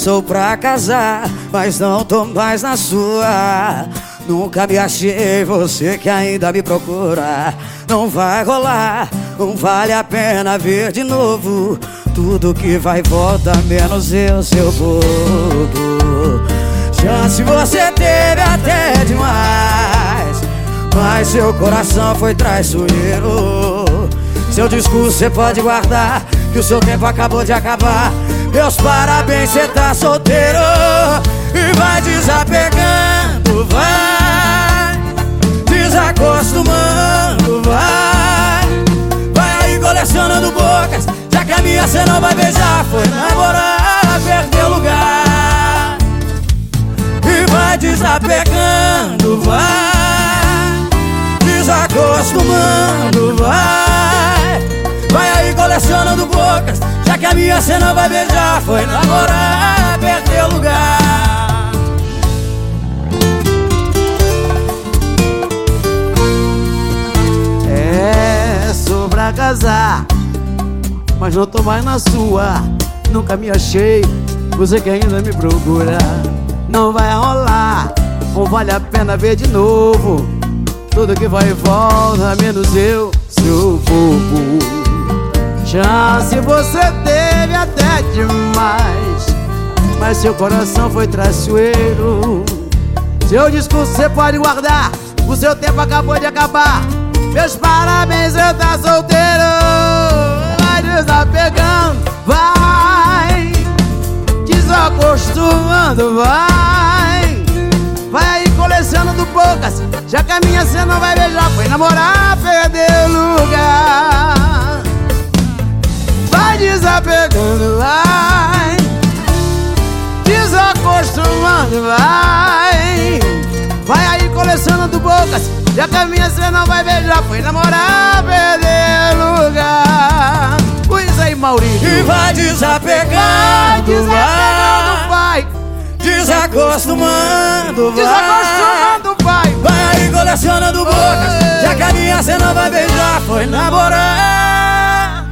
Sou pra casar, mas não tô mais na sua. Nunca me achei, você que ainda me procura. Não vai rolar, não vale a pena ver de novo. Tudo que vai volta, menos eu, seu bobo. Chance você teve até demais, mas seu coração foi traiçoeiro. Seu discurso você pode guardar, que o seu tempo acabou de acabar. Meus parabéns, cê tá solteiro. E vai desapegando, vai. Desacostumando, vai. Vai aí colecionando bocas Já que a minha cê não vai beijar. Foi namorar, perdeu lugar. E vai desapegando, vai. Desacostumando, vai. Vai aí colecionando bocas que a minha cena vai beijar. Foi namorar, perdeu lugar. É, sou pra casar Mas não tô mais na sua. Nunca me achei Você que ainda me procura. Não vai rolar Não vale a pena ver de novo. Tudo que vai e volta Menos eu, seu bobo Chance você teve até demais Mas seu coração foi traiçoeiro Seu discurso você pode guardar O seu tempo acabou de acabar. Meus parabéns, você tá solteiro. Vai desapegando, vai. Desacostumando, vai. Vai aí colecionando bocas Já que a minha cena não vai beijar. Foi namorar, colecionando bocas Já que a minha você não vai beijar Foi namorar, perder lugar. Pois aí, Maurício E vai desapegando, vai. Desacostumando, vai. Desacostumando, vai. Vai colecionando bocas Já que a minha você não vai beijar Foi namorar